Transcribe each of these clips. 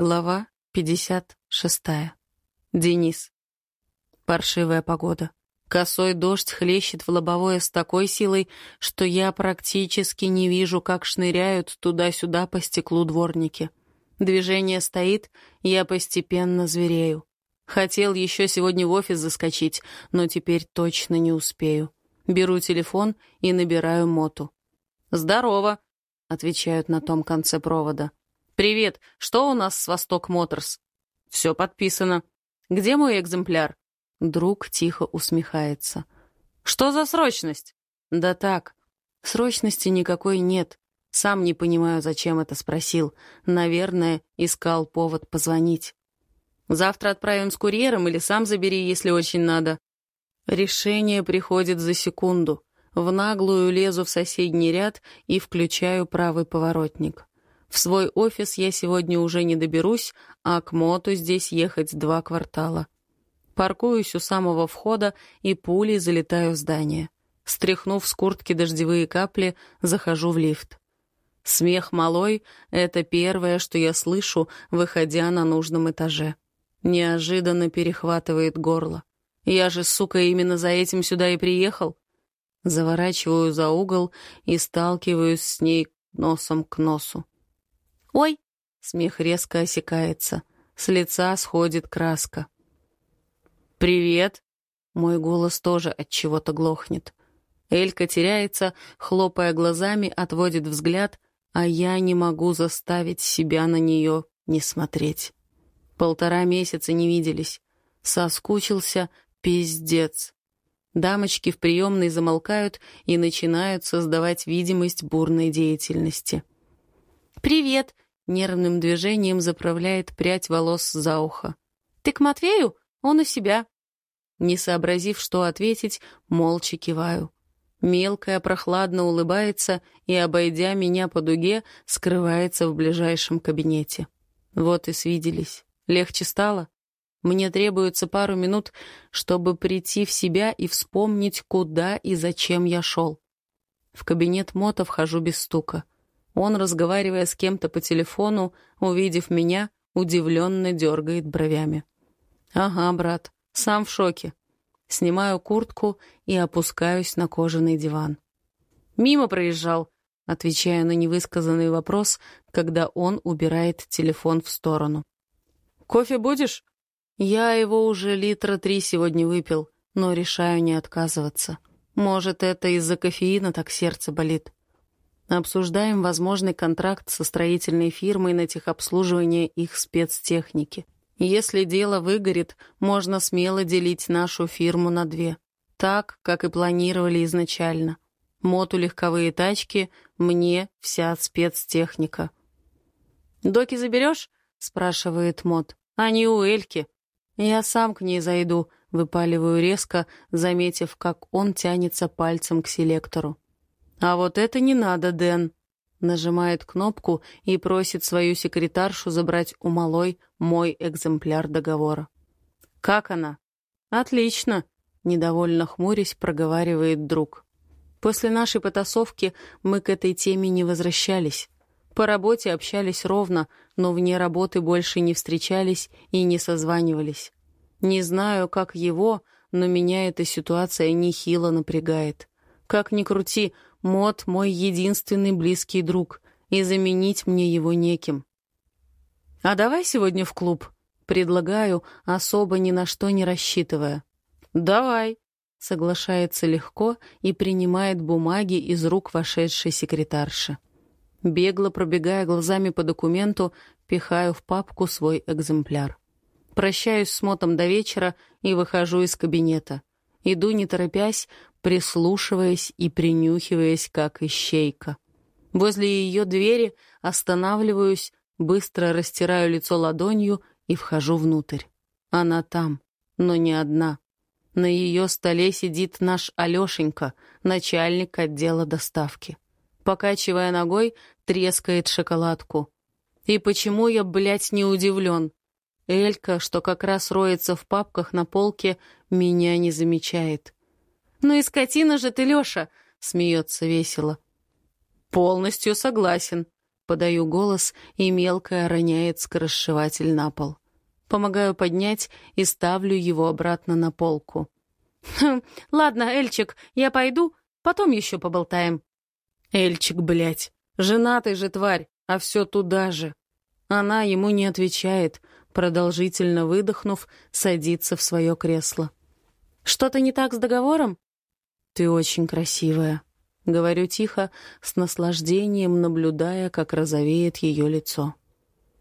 Глава 56. Денис. Паршивая погода. Косой дождь хлещет в лобовое с такой силой, что я практически не вижу, как шныряют туда-сюда по стеклу дворники. Движение стоит, я постепенно зверею. Хотел еще сегодня в офис заскочить, но теперь точно не успею. Беру телефон и набираю Моту. «Здорово», — отвечают на том конце провода. «Привет, что у нас с Восток Моторс?» «Все подписано. Где мой экземпляр?» Друг тихо усмехается. «Что за срочность?» «Да так. Срочности никакой нет. Сам не понимаю, зачем это спросил. Наверное, искал повод позвонить. Завтра отправим с курьером или сам забери, если очень надо». Решение приходит за секунду. В наглую лезу в соседний ряд и включаю правый поворотник. В свой офис я сегодня уже не доберусь, а к Моту здесь ехать два квартала. Паркуюсь у самого входа и пулей залетаю в здание. Стряхнув с куртки дождевые капли, захожу в лифт. Смех малой — это первое, что я слышу, выходя на нужном этаже. Неожиданно перехватывает горло. Я же, сука, именно за этим сюда и приехал. Заворачиваю за угол и сталкиваюсь с ней носом к носу. «Ой!» — смех резко осекается. С лица сходит краска. «Привет!» — мой голос тоже от чего-то глохнет. Элька теряется, хлопая глазами, отводит взгляд, а я не могу заставить себя на нее не смотреть. Полтора месяца не виделись. Соскучился пиздец. Дамочки в приемной замолкают и начинают создавать видимость бурной деятельности. «Привет!» — нервным движением заправляет прядь волос за ухо. «Ты к Матвею? Он у себя». Не сообразив, что ответить, молча киваю. Мелкая прохладно улыбается и, обойдя меня по дуге, скрывается в ближайшем кабинете. Вот и свиделись. Легче стало? Мне требуется пару минут, чтобы прийти в себя и вспомнить, куда и зачем я шел. В кабинет Мота вхожу без стука — он, разговаривая с кем-то по телефону, увидев меня, удивленно дергает бровями. «Ага, брат, сам в шоке». Снимаю куртку и опускаюсь на кожаный диван. «Мимо проезжал», — отвечаю на невысказанный вопрос, когда он убирает телефон в сторону. «Кофе будешь?» «Я его уже литра три сегодня выпил, но решаю не отказываться. Может, это из-за кофеина так сердце болит». Обсуждаем возможный контракт со строительной фирмой на техобслуживание их спецтехники. Если дело выгорит, можно смело делить нашу фирму на две. Так, как и планировали изначально. Моту легковые тачки, мне вся спецтехника. «Доки заберешь?» — спрашивает Мот. «Они у Эльки». «Я сам к ней зайду», — выпаливаю резко, заметив, как он тянется пальцем к селектору. «А вот это не надо, Дэн!» Нажимает кнопку и просит свою секретаршу забрать у малой мой экземпляр договора. «Как она?» «Отлично!» — недовольно хмурясь проговаривает друг. После нашей потасовки мы к этой теме не возвращались. По работе общались ровно, но вне работы больше не встречались и не созванивались. Не знаю, как его, но меня эта ситуация нехило напрягает. Как ни крути, Мод — мой единственный близкий друг, и заменить мне его неким. «А давай сегодня в клуб?» Предлагаю, особо ни на что не рассчитывая. «Давай», — соглашается легко и принимает бумаги из рук вошедшей секретарши. Бегло пробегая глазами по документу, пихаю в папку свой экземпляр. Прощаюсь с Мотом до вечера и выхожу из кабинета. Иду, не торопясь, прислушиваясь и принюхиваясь, как ищейка. Возле ее двери останавливаюсь, быстро растираю лицо ладонью и вхожу внутрь. Она там, но не одна. На ее столе сидит наш Алешенька, начальник отдела доставки. Покачивая ногой, трескает шоколадку. И почему я, блядь, не удивлен? Элька, что как раз роется в папках на полке, меня не замечает. «Ну и скотина же ты, Лёша!» — смеется весело. «Полностью согласен». подаю голос, и мелкая роняет скоросшиватель на пол. Помогаю поднять и ставлю его обратно на полку. «Хм, ладно, Эльчик, я пойду, потом еще поболтаем». «Эльчик, блядь, женатый же тварь, а все туда же». Она ему не отвечает, продолжительно выдохнув, садится в свое кресло. «Что-то не так с договором?» «Ты очень красивая», — говорю тихо, с наслаждением наблюдая, как розовеет ее лицо.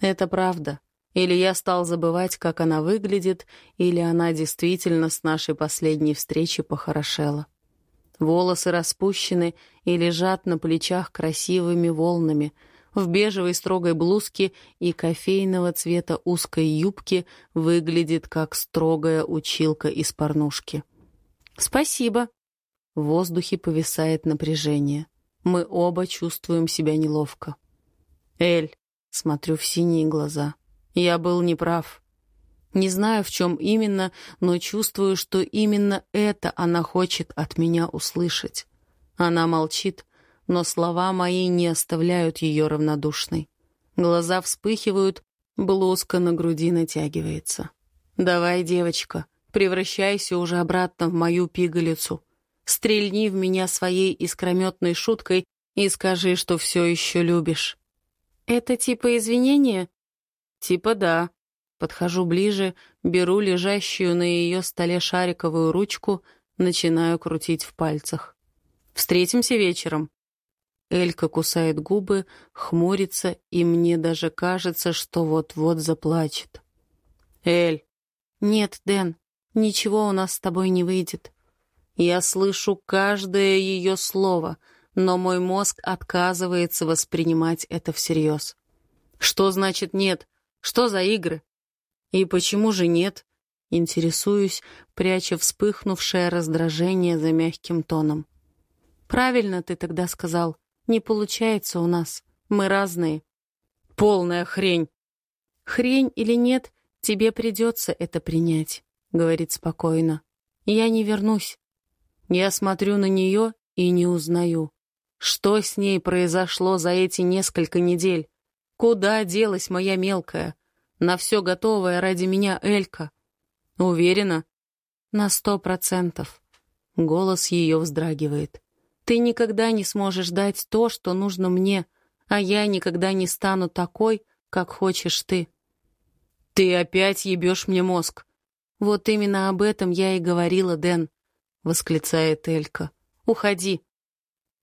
«Это правда. Или я стал забывать, как она выглядит, или она действительно с нашей последней встречи похорошела. Волосы распущены и лежат на плечах красивыми волнами. В бежевой строгой блузке и кофейного цвета узкой юбке выглядит как строгая училка из порнушки. «Спасибо». В воздухе повисает напряжение. Мы оба чувствуем себя неловко. «Эль», смотрю в синие глаза — я был неправ. Не знаю, в чем именно, но чувствую, что именно это она хочет от меня услышать. Она молчит, но слова мои не оставляют ее равнодушной. Глаза вспыхивают, блузка на груди натягивается. «Давай, девочка, превращайся уже обратно в мою пигалицу. Стрельни в меня своей искрометной шуткой и скажи, что все еще любишь». «Это типа извинения?» «Типа да». Подхожу ближе, беру лежащую на ее столе шариковую ручку, начинаю крутить в пальцах. «Встретимся вечером». Элька кусает губы, хмурится, и мне даже кажется, что вот-вот заплачет. «Эль!» «Нет, Дэн, ничего у нас с тобой не выйдет». Я слышу каждое ее слово, но мой мозг отказывается воспринимать это всерьез. «Что значит нет? Что за игры? И почему же нет? Интересуюсь, пряча вспыхнувшее раздражение за мягким тоном. Правильно ты тогда сказал. Не получается у нас. Мы разные. Полная хрень. Хрень или нет, тебе придется это принять, говорит спокойно. Я не вернусь. Я смотрю на нее и не узнаю. Что с ней произошло за эти несколько недель? Куда делась моя мелкая? На все готовая ради меня Элька. Уверена? На сто процентов. Голос ее вздрагивает. Ты никогда не сможешь дать то, что нужно мне, а я никогда не стану такой, как хочешь ты. Ты опять ебешь мне мозг. Вот именно об этом я и говорила, Дэн, восклицает Элька. Уходи.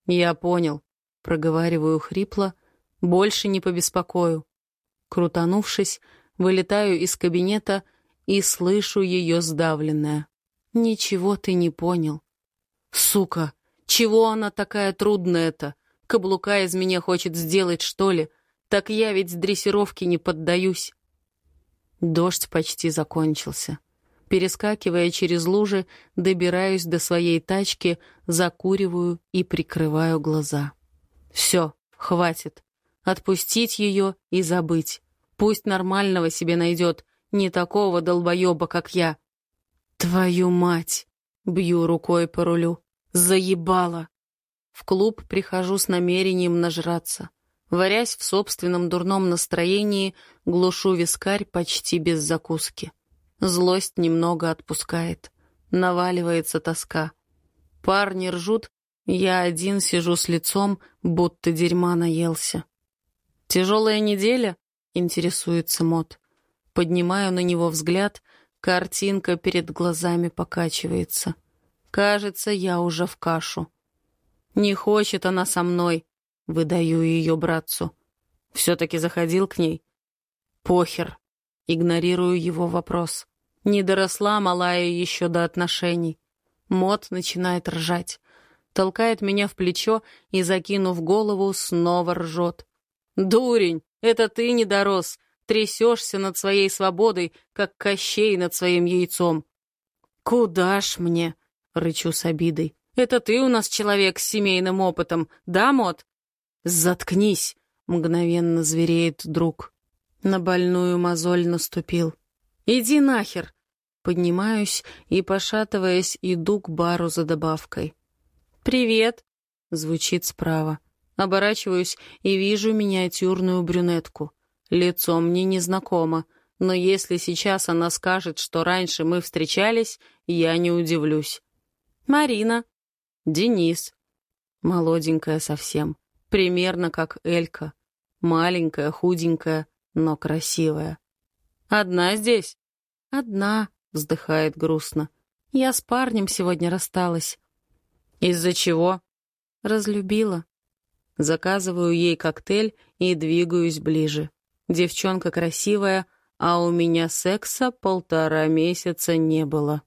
Я понял, проговариваю хрипло, больше не побеспокою. Крутанувшись, вылетаю из кабинета и слышу ее сдавленное. «Ничего ты не понял». «Сука! Чего она такая трудная-то? Каблука из меня хочет сделать, что ли? Так я ведь с дрессировки не поддаюсь». Дождь почти закончился. Перескакивая через лужи, добираюсь до своей тачки, закуриваю и прикрываю глаза. Все, хватит. Отпустить ее и забыть. Пусть нормального себе найдет, не такого долбоеба, как я. Твою мать! Бью рукой по рулю. Заебала! В клуб прихожу с намерением нажраться. Варясь в собственном дурном настроении, глушу вискарь почти без закуски. Злость немного отпускает. Наваливается тоска. Парни ржут, я один сижу с лицом, будто дерьма наелся. «Тяжелая неделя?» — интересуется Мот. Поднимаю на него взгляд, картинка перед глазами покачивается. Кажется, я уже в кашу. «Не хочет она со мной», — выдаю ее братцу. Все-таки заходил к ней. «Похер», — игнорирую его вопрос. Не доросла малая еще до отношений. Мот начинает ржать. Толкает меня в плечо и, закинув голову, снова ржет. «Дурень, это ты не дорос, трясешься над своей свободой, как Кощей над своим яйцом». «Куда ж мне?» — рычу с обидой. «Это ты у нас человек с семейным опытом, да, Мот?» «Заткнись!» — мгновенно звереет друг. На больную мозоль наступил. «Иди нахер!» Поднимаюсь и, пошатываясь, иду к бару за добавкой. «Привет!» — звучит справа. Оборачиваюсь и вижу миниатюрную брюнетку. Лицо мне незнакомо, но если сейчас она скажет, что раньше мы встречались, я не удивлюсь. «Марина». «Денис». Молоденькая совсем, примерно как Элька. Маленькая, худенькая, но красивая. «Одна здесь?» «Одна», — вздыхает грустно. «Я с парнем сегодня рассталась». «Из-за чего?» «Разлюбила». Заказываю ей коктейль и двигаюсь ближе. Девчонка красивая, а у меня секса полтора месяца не было.